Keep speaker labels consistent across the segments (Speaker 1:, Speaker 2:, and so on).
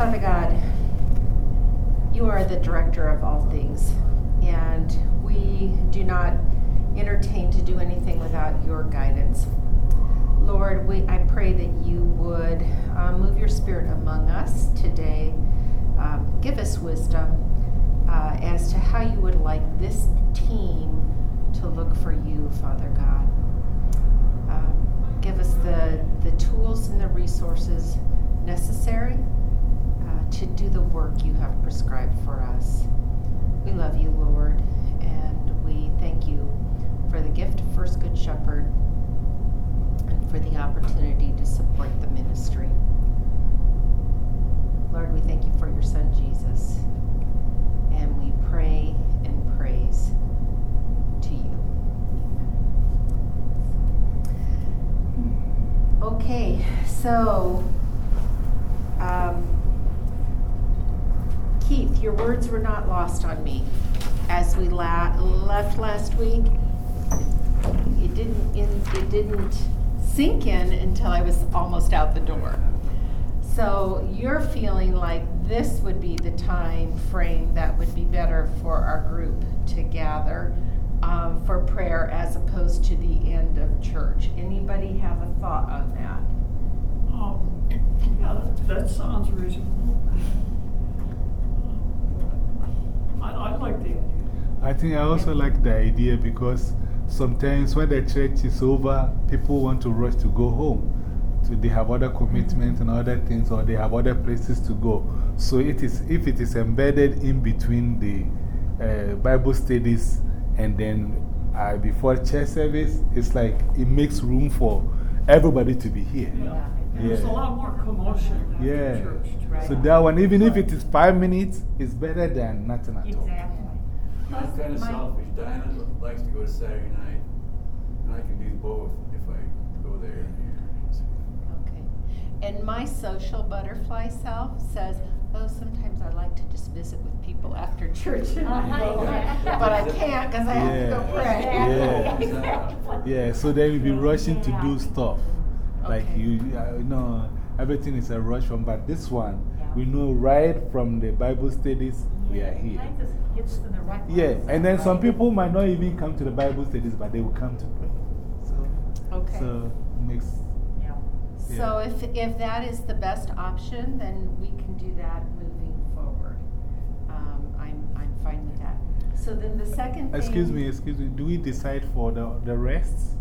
Speaker 1: Father God, you are the director of all things, and we do not entertain to do anything without your guidance. Lord, we, I pray that you would um, move your spirit among us today. Um, give us wisdom uh, as to how you would like this team to look for you, Father God. Um, give us the, the tools and the resources necessary to do the work you have prescribed for us. We love you, Lord, and we thank you for the gift of First Good Shepherd and for the opportunity to support the ministry. Lord, we thank you for your son Jesus, and we pray and praise to you. Okay, so um, Keith, your words were not lost on me as we la- left last week. It didn't. In, it didn't sink in until I was almost out the door. So you're feeling like this would be the time frame that would be better for our group to gather um, for prayer as opposed to the end of church. Anybody have a thought on that?
Speaker 2: Um, yeah, that, that sounds reasonable. I, I like the idea.
Speaker 3: I think I also like the idea because sometimes when the church is over, people want to rush to go home. So they have other commitments and other things, or they have other places to go. So it is, if it is embedded in between the uh, Bible studies and then uh, before church service, it's like it makes room for everybody to be here.
Speaker 2: Yeah. There's a lot more commotion after
Speaker 3: Yeah.
Speaker 2: church.
Speaker 1: Right.
Speaker 3: So that one, even if it is five minutes, is better than nothing at all.
Speaker 1: Exactly.
Speaker 4: I'm kind of selfish. Diana likes to go to Saturday night, and I can do both if I go there.
Speaker 1: Okay. And my social butterfly self says, oh, sometimes I like to just visit with people after church. and
Speaker 5: Uh-huh.
Speaker 1: But I can't because I have to go pray.
Speaker 3: Yeah. Yeah, so then you'll be rushing to do stuff. Like
Speaker 1: Okay.
Speaker 3: you, uh, know, everything is a rush from, but this one, we know right from the Bible studies, we are here.
Speaker 5: Mine gets to the right
Speaker 3: Yeah,
Speaker 5: place.
Speaker 3: and then some people might not even come to the Bible studies, but they will come to pray. So,
Speaker 1: Okay.
Speaker 3: so makes,
Speaker 5: Yeah.
Speaker 1: So if, if that is the best option, then we can do that moving forward. Um, I'm, I'm fine with that. So then the second thing.
Speaker 3: excuse me, excuse me, do we decide for the, the rest?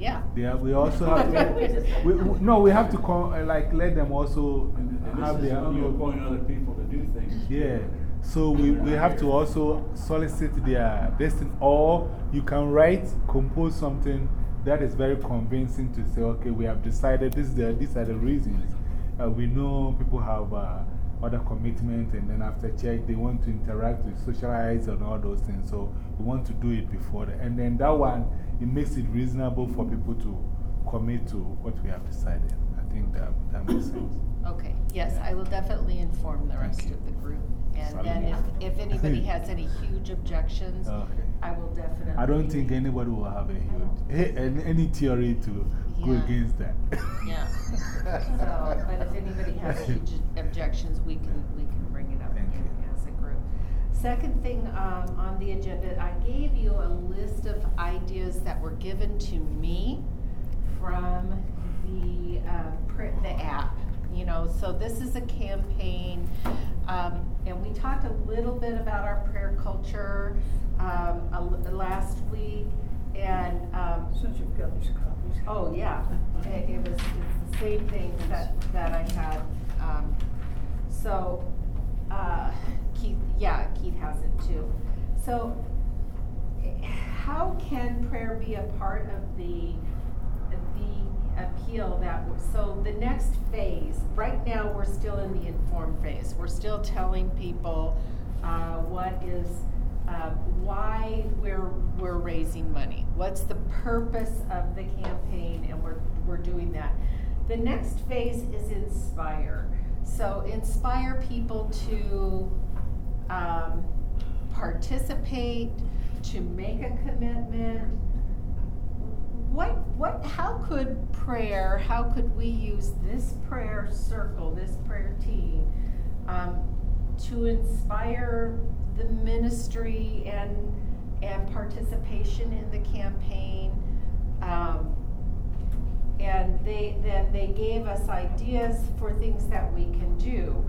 Speaker 1: Yeah.
Speaker 3: Yeah, we also have to, we, we, no, we have to call, uh, like, let them also
Speaker 4: And, and
Speaker 3: have their
Speaker 4: when you appoint other people to do things.
Speaker 3: Yeah. So we, we have to also solicit their destiny, or you can write, compose something that is very convincing to say, okay, we have decided this is the, these are the reasons. Uh, we know people have uh, other commitments, and then after church, they want to interact with socialize and all those things. So we want to do it before. The, and then that one, it makes it reasonable for people to commit to what we have decided. I think that, that makes sense.
Speaker 1: Okay, yes, I will definitely inform the rest of the group. And
Speaker 3: Sorry.
Speaker 1: then if, if anybody has any huge objections,
Speaker 3: Okay.
Speaker 1: I will definitely.
Speaker 3: I don't think anybody will have a huge, any theory to go
Speaker 1: Yeah.
Speaker 3: against that.
Speaker 1: Yeah. So, but if anybody has huge objections, we can, we can bring it up again as a group. Second thing um, on the agenda, I gave you a list of ideas that were given to me from the, uh, pr- the app. You know, so this is a campaign, um, and we talked a little bit about our prayer culture um, last week, and um,
Speaker 2: Since you've got these copies.
Speaker 1: Oh, yeah, it, it was, it's the same thing that, that I had, um, so, uh, Keith, yeah, Keith has it too. So, eh, how can prayer be a part of the, the appeal that, w- so the next phase, right now, we're still in the informed phase. We're still telling people, uh, what is, uh, why we're, we're raising money. What's the purpose of the campaign, and we're, we're doing that. The next phase is inspire. So inspire people to um, participate, to make a commitment. What, what, how could prayer, how could we use this prayer circle, this prayer team um, to inspire the ministry and, and participation in the campaign. Um, and they, then they gave us ideas for things that we can do.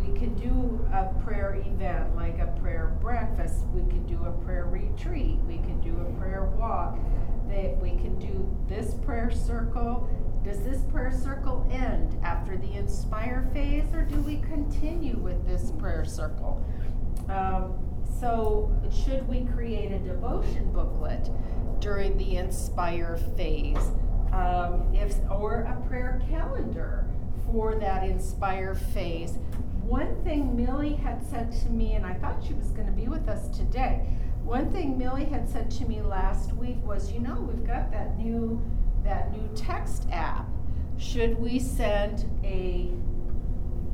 Speaker 1: We can do a prayer event, like a prayer breakfast, we can do a prayer retreat, we can do a prayer walk. We can do this prayer circle. Does this prayer circle end after the inspire phase, or do we continue with this prayer circle? Um, so, should we create a devotion booklet during the inspire phase? Um, if, or a prayer calendar for that inspire phase. One thing Millie had said to me, and I thought she was going to be with us today. One thing Millie had said to me last week was, you know, we've got that new that new text app. Should we send a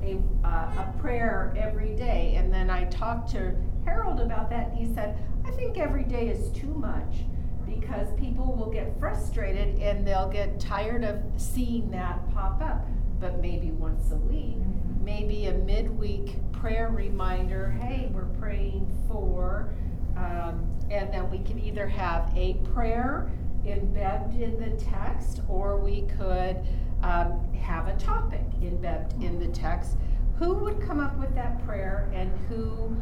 Speaker 1: a, uh, a prayer every day? And then I talked to Harold about that, and he said, I think every day is too much because people will get frustrated and they'll get tired of seeing that pop up. But maybe once a week,
Speaker 5: Mhm.
Speaker 1: maybe a midweek prayer reminder hey, we're praying for. Um, and then we can either have a prayer embedded in the text or we could um, have a topic embedded in the text. Who would come up with that prayer and who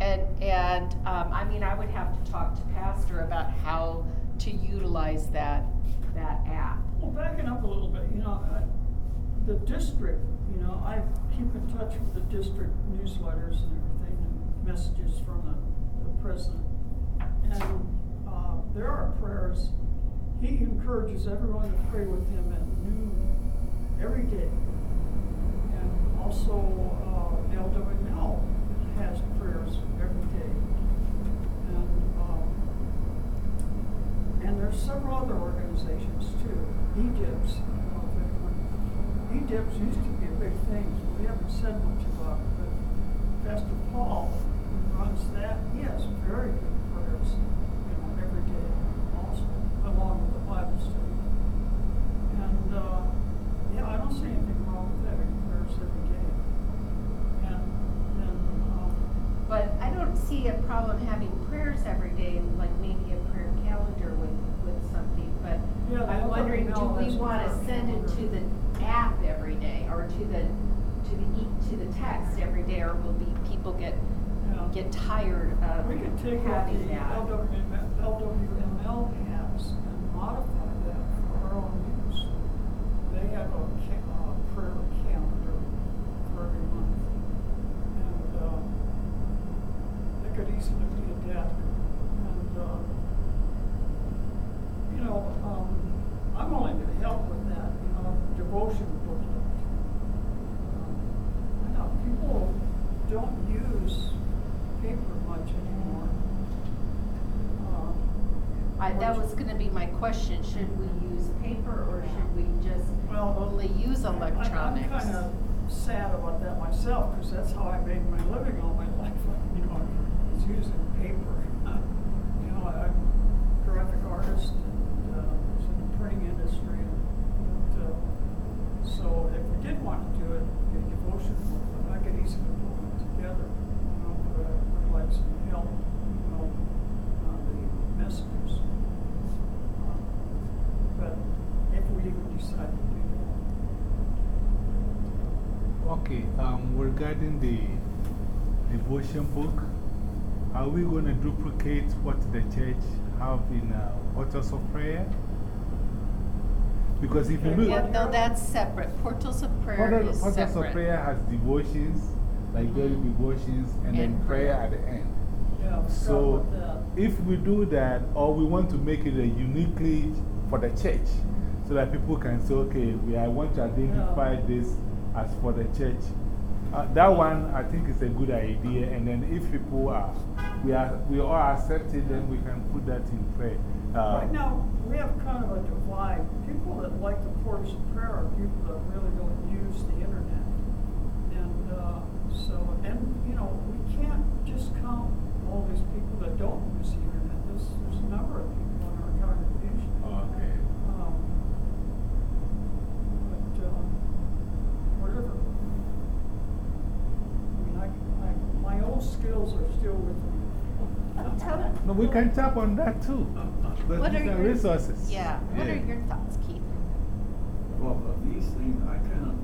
Speaker 1: and, and um, I mean, I would have to talk to Pastor about how to utilize that, that app.
Speaker 2: Well, backing up a little bit, you know, I- the district, you know, I keep in touch with the district newsletters and everything, and messages from the, the president. And, uh, there are prayers, he encourages everyone to pray with him at noon, every day. And also, uh, LWML has prayers every day. And, um, and there's several other organizations too, E anyone- EDIBS used to be a big thing, we haven't said much about it, but Pastor Paul, runs that, he has very good prayers, you know, every day also, along with the Bible study. And, uh, yeah, I don't see anything wrong with having prayers every day. And, and, um,
Speaker 1: But I don't problem having prayers every day, like maybe a prayer calendar with, with something, but
Speaker 2: Yeah,
Speaker 1: I'm wondering, do we
Speaker 2: has
Speaker 1: wanna send it to the app every day, or to the, to the, e- to the text every day, or will be, people get,
Speaker 2: yeah.
Speaker 1: get tired of
Speaker 2: We could take
Speaker 1: having
Speaker 2: the
Speaker 1: that?
Speaker 2: LWML, has and modify that for our own use. They have a ca- uh, prayer calendar for every month. And, uh, they could easily be adapted. And, uh, you know, um, I'm willing to help with that, you know, devotion booklet. Um, I know people don't use paper much anymore. Uh,
Speaker 1: I, that
Speaker 2: much-
Speaker 1: was gonna be my question, should we use paper, or should we just
Speaker 2: Well,
Speaker 1: only use
Speaker 2: I- I'm-
Speaker 1: electronics?
Speaker 2: I'm kinda sad about that myself, cause that's how I made my living all my life, you know, is using paper. You know, I'm a graphic artist and, uh, was in the printing industry and, uh, so if we did wanna do it, a devotion booklet, I could easily put them together, you know, but I would like some help, you know, on the messages. Uh, But if we even decide to do that.
Speaker 3: Okay, um, regarding the devotion book, are we going to duplicate what the church have in uh, Portals of Prayer? Because if you look,
Speaker 1: Yeah, no, that's separate, Portals of Prayer
Speaker 3: Portal-
Speaker 1: is
Speaker 3: Portals of. Prayer has devotions, like daily devotions, and then
Speaker 1: And
Speaker 3: prayer
Speaker 1: prayer.
Speaker 3: at the end.
Speaker 2: Yeah,
Speaker 3: So, if we do that, or we want to make it a uniquely for the church, so that people can say, okay, we, I want to identify this as for the church. Uh, that one, I think, is a good idea. And then if people are, we, are, we all accept it, then we can put that in prayer. Uh,
Speaker 2: Right now, we have kind of a divide. People that like the portals of prayer are people that really don't use the internet. And uh, so, and, you know, we can't just count all these people that don't use the internet. There's, there's a number of people in our congregation.
Speaker 3: Okay.
Speaker 2: Um, But, uh, whatever. skills are still with me.
Speaker 1: Tell them.
Speaker 3: No, we can tap on that too. But
Speaker 1: What are
Speaker 3: these are
Speaker 1: your-
Speaker 3: resources.
Speaker 1: Yeah, what are your thoughts, Keith?
Speaker 4: Well, of these things, I kind of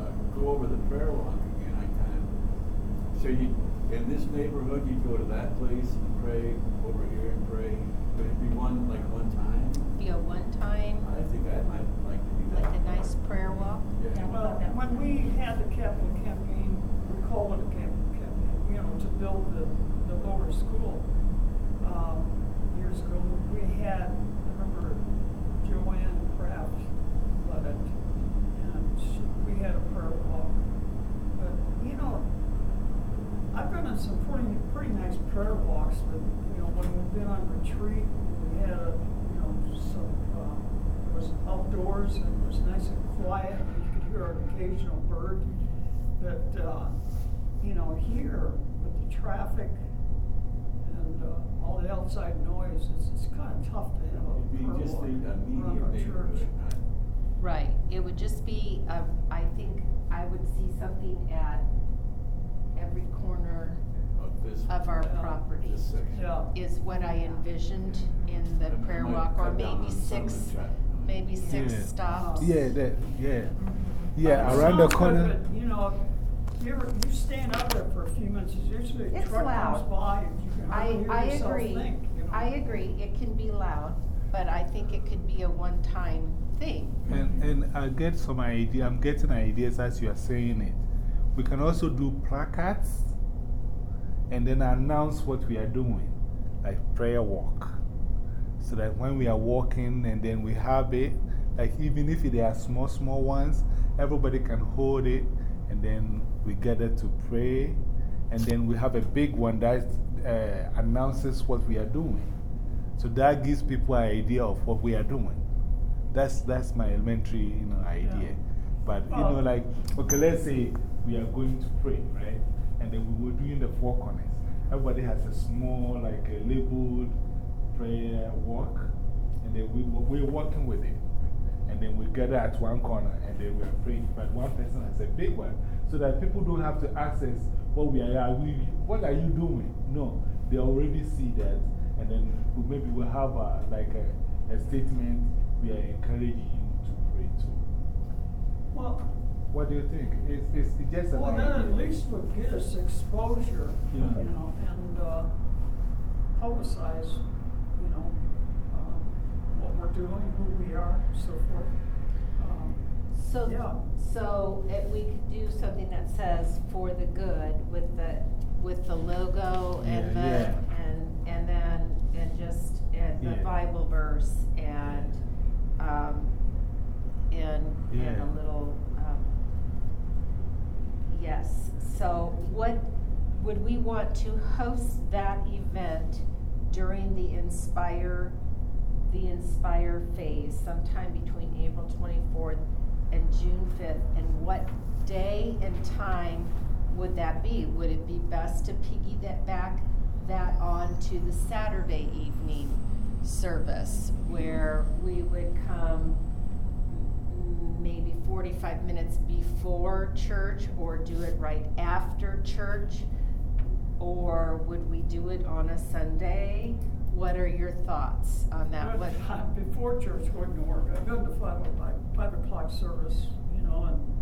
Speaker 4: uh, go over the prayer walk again. I kind of, so you, in this neighborhood, you go to that place and pray, over here and pray. Would it be one, like one time?
Speaker 1: Be a one-time,
Speaker 4: I think I might like to do that.
Speaker 1: like a nice prayer walk?
Speaker 4: Yeah.
Speaker 5: Yeah.
Speaker 2: Well, when we had the capital campaign, we called it a capital campaign, you know, to build the, school, um, years ago, we had, I remember Joanne Kraft led it, and she, we had a prayer walk. But, you know, I've been on some pretty, pretty nice prayer walks, but, you know, when we've been on retreat, we had a, you know, some, uh, it was outdoors and it was nice and quiet, and you could hear an occasional bird. But, uh, you know, here with the traffic all the outside noise, it's, it's kinda tough to have a
Speaker 4: It'd be
Speaker 2: prayer
Speaker 4: just
Speaker 2: walk
Speaker 4: the
Speaker 2: around
Speaker 4: immediate
Speaker 2: our
Speaker 4: neighborhood,
Speaker 2: church.
Speaker 4: not
Speaker 1: Right, it would just be, uh, I think I would see something at every corner
Speaker 4: of this.
Speaker 1: of our
Speaker 2: Yeah.
Speaker 1: property.
Speaker 4: This section.
Speaker 2: Yeah.
Speaker 1: Is what I envisioned in the
Speaker 4: And
Speaker 1: prayer
Speaker 4: might
Speaker 1: walk, or
Speaker 4: cut down
Speaker 1: maybe
Speaker 4: on some of the
Speaker 1: six,
Speaker 4: traffic
Speaker 1: maybe six
Speaker 3: Yeah.
Speaker 1: stops.
Speaker 3: Yeah, that, yeah.
Speaker 2: Uh,
Speaker 3: Yeah,
Speaker 2: it
Speaker 3: around the
Speaker 2: sounds good,
Speaker 3: corner.
Speaker 2: but, You know, you ever, you stand out there for a few minutes, usually a
Speaker 1: It's
Speaker 2: truck comes
Speaker 1: loud.
Speaker 2: by and you can
Speaker 1: I,
Speaker 2: hardly
Speaker 1: I
Speaker 2: hear yourself
Speaker 1: agree,
Speaker 2: think, you know.
Speaker 1: I agree, it can be loud, but I think it could be a one-time thing.
Speaker 3: And, and I get some idea, I'm getting ideas as you are saying it. We can also do placards and then announce what we are doing, like prayer walk. So that when we are walking and then we have it, like even if they are small, small ones, everybody can hold it and then we gather to pray. And then we have a big one that uh, announces what we are doing. So that gives people an idea of what we are doing. That's, that's my elementary you know, idea. But, you know, like, okay, let's say we are going to pray, right? And then we were doing the four corners. Everybody has a small, like a labeled prayer walk. And then we, we're walking with it. And then we gather at one corner and then we're praying. But one person has a big one so that people don't have to access what we are, are we, what are you doing? No, they already see that. And then we- maybe we'll have a, like a, a statement. We are encouraging you to pray too.
Speaker 2: Well,
Speaker 3: What do you think? It's, it's just an
Speaker 2: well, then at
Speaker 3: idea.
Speaker 2: least would get us exposure, you know, and uh, publicize, you know, uh, what we're doing, who we are, so forth. Um,
Speaker 1: So,
Speaker 2: Yeah.
Speaker 1: so it, we could do something that says for the good with the, with the logo and the,
Speaker 3: Yeah, yeah.
Speaker 1: and, and then, and just, and the
Speaker 3: Yeah.
Speaker 1: Bible verse and, um, and, and
Speaker 3: Yeah.
Speaker 1: a little, um, yes. So what, would we want to host that event during the Inspire, the Inspire phase sometime between April twenty-fourth and June fifth? And what day and time would that be? Would it be best to piggyback that on to the Saturday evening service where we would come maybe forty-five minutes before church or do it right after church? Or would we do it on a Sunday? What are your thoughts on that?
Speaker 2: Before church wouldn't work. I've been to five oh o'clock, five o'clock service, you know, and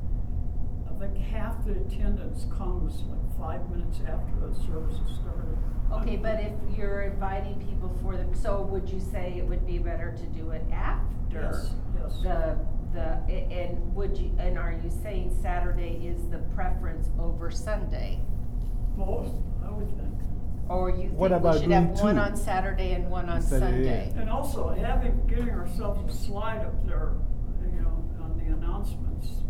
Speaker 2: I think half the attendance comes like five minutes after the service has started.
Speaker 1: okay, but if you're inviting people for the, so would you say it would be better to do it after?
Speaker 2: Yes, yes.
Speaker 1: The, the, and would you, and are you saying Saturday is the preference over Sunday?
Speaker 2: Both, I would think.
Speaker 1: Or you
Speaker 3: What
Speaker 1: think we
Speaker 3: about
Speaker 1: should have
Speaker 3: doing
Speaker 1: one
Speaker 3: two?
Speaker 1: on Saturday and one on
Speaker 3: Saturday,
Speaker 1: Sunday?
Speaker 2: And also having, getting ourselves a slide up there, you know, on the announcements, on the
Speaker 4: Right.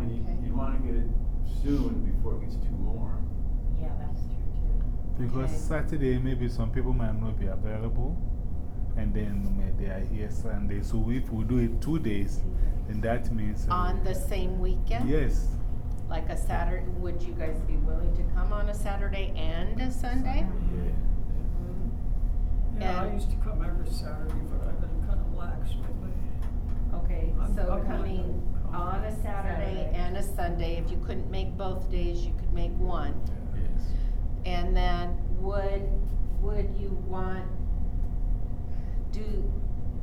Speaker 4: And you,
Speaker 1: Okay.
Speaker 4: you wanna get it soon before it gets too warm.
Speaker 5: Yeah, that's true too.
Speaker 3: Because
Speaker 1: Okay.
Speaker 3: Saturday, maybe some people might not be available. And then may they are here Sunday. So if we do it two days, then that means. uh,
Speaker 1: On the same weekend?
Speaker 3: Yes.
Speaker 1: Like a Saturday, would you guys be willing to come on a Saturday and a Sunday?
Speaker 3: Yeah.
Speaker 2: Yeah, I
Speaker 1: And-
Speaker 2: used to come every Saturday, but I've been kind of lax lately.
Speaker 1: Okay,
Speaker 2: I'm-
Speaker 1: so
Speaker 2: I'm
Speaker 1: coming
Speaker 2: to come.
Speaker 1: On a Saturday
Speaker 5: Saturday.
Speaker 1: and and a Sunday. If you couldn't make both days, you could make one.
Speaker 3: Yes.
Speaker 1: And then would, would you want, do,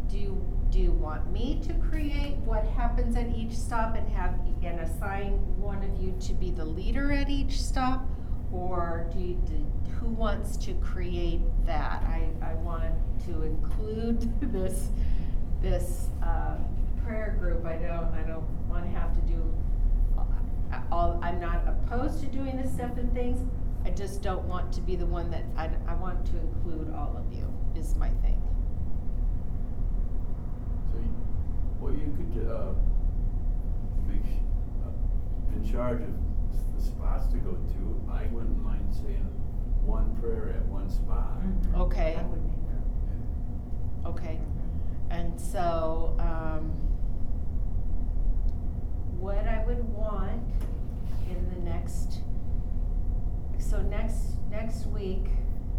Speaker 1: do, you- do you want me to create what happens at each stop and have, and assign one of you to be the leader at each stop? Or do you, do, who wants to create that? I, I want to include this, this, uh, prayer group. I don't, I don't wanna have to do uh, all, I'm not opposed to doing this stuff and things, I just don't want to be the one that, I, I want to include all of you, is my thing.
Speaker 4: So, you- well, you could, uh, make, sh- uh, in charge of s- the spots to go to, I wouldn't mind saying one prayer at one spot.
Speaker 5: Mhm.
Speaker 1: Okay.
Speaker 5: That would be good.
Speaker 1: Okay, and so, um, what I would want in the next, so next, next week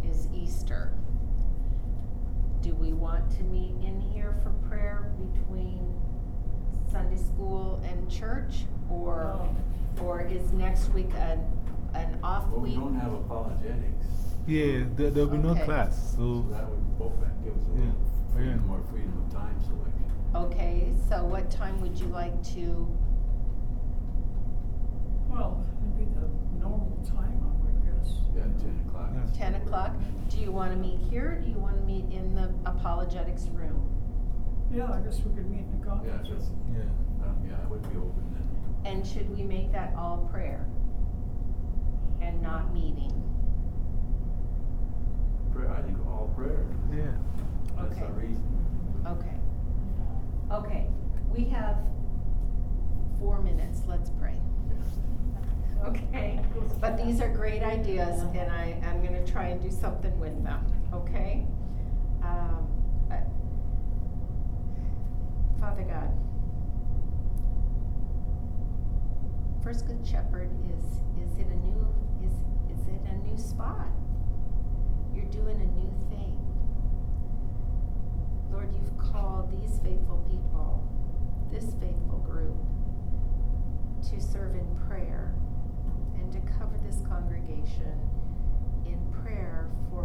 Speaker 1: is Easter. Do we want to meet in here for prayer between Sunday school and church? Or, or is next week an, an off
Speaker 4: But we
Speaker 1: week?
Speaker 4: don't have apologetics.
Speaker 3: Yeah, there, there'll be no
Speaker 1: Okay.
Speaker 3: class,
Speaker 4: So
Speaker 3: so.
Speaker 4: that would open, give us a
Speaker 3: Yeah,
Speaker 4: little freedom, more freedom of time selection.
Speaker 1: Okay, so what time would you like to,
Speaker 2: Well, it'd be the normal time, I would guess.
Speaker 4: Yeah, ten o'clock.
Speaker 3: Yeah.
Speaker 1: ten o'clock? Do you wanna meet here, or do you wanna meet in the apologetics room?
Speaker 2: Yeah, I guess we could meet in the
Speaker 4: Yeah,
Speaker 2: conference
Speaker 4: that's,
Speaker 2: room.
Speaker 3: Yeah.
Speaker 4: um, yeah, I would be open then.
Speaker 1: And should we make that all prayer? And not meeting?
Speaker 4: Prayer, I think all prayer,
Speaker 3: Yeah.
Speaker 4: that's
Speaker 1: Okay.
Speaker 4: the reason.
Speaker 1: Okay. Okay, we have four minutes, let's pray. Okay, but these are great ideas and I, I'm gonna try and do something with them, okay? Um, I- Father God. First Good Shepherd is, is it a new, is, is it a new spot? You're doing a new thing. Lord, you've called these faithful people, this faithful group, to serve in prayer and to cover this congregation in prayer for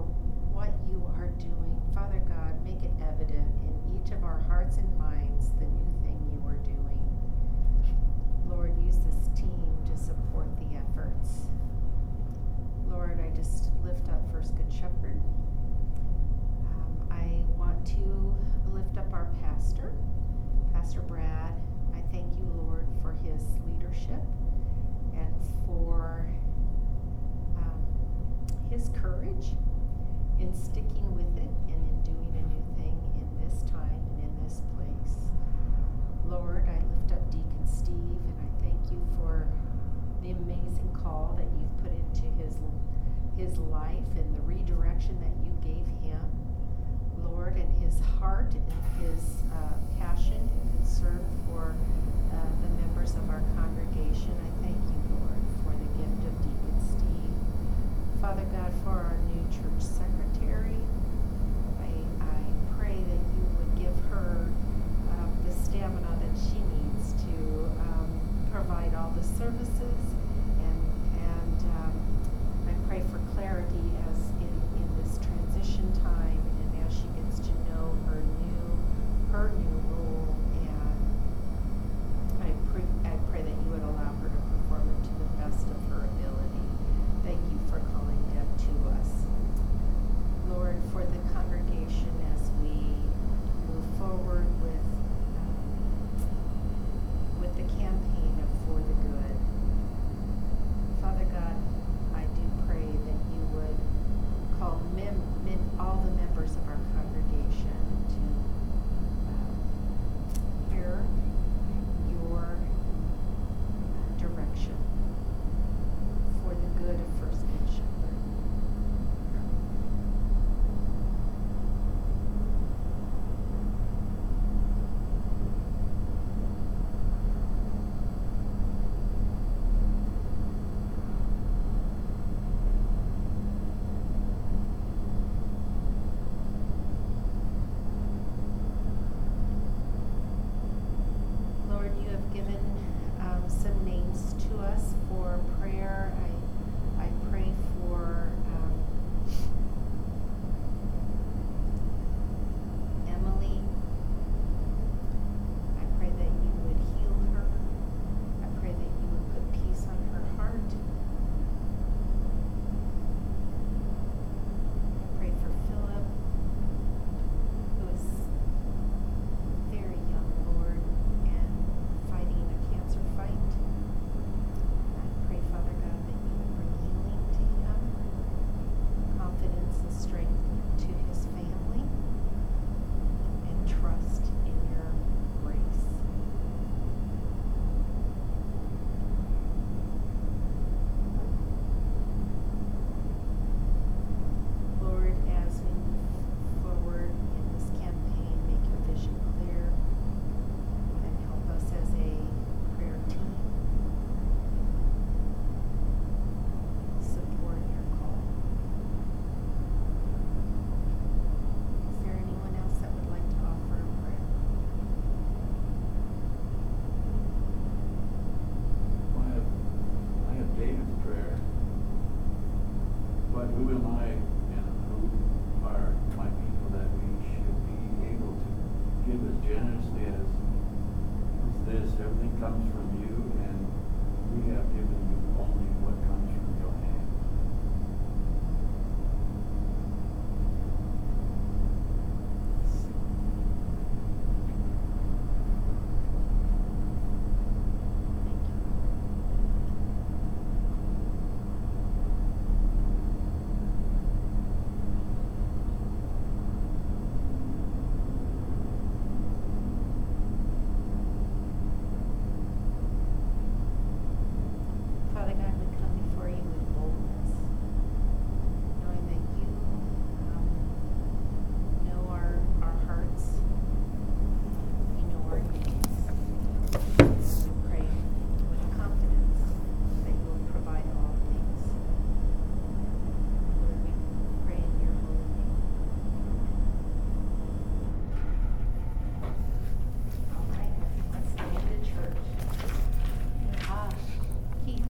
Speaker 1: what you are doing. Father God, make it evident in each of our hearts and minds the new thing you are doing. Lord, use this team to support the efforts. Lord, I just lift up First Good Shepherd. Um, I want to lift up our pastor, Pastor Brad. I thank you, Lord, for his leadership and for um, his courage in sticking with it and in doing a new thing in this time and in this place. Lord, I lift up Deacon Steve and I thank you for the amazing call that you've put into his his life and the redirection that you gave him, Lord, and his heart and his uh, passion and concern for uh, the members of our congregation. I thank you, Lord, for the gift of Deacon Steve. Father God, for our new church secretary, I, I pray that you would give her um, the stamina that she needs to um, provide all the services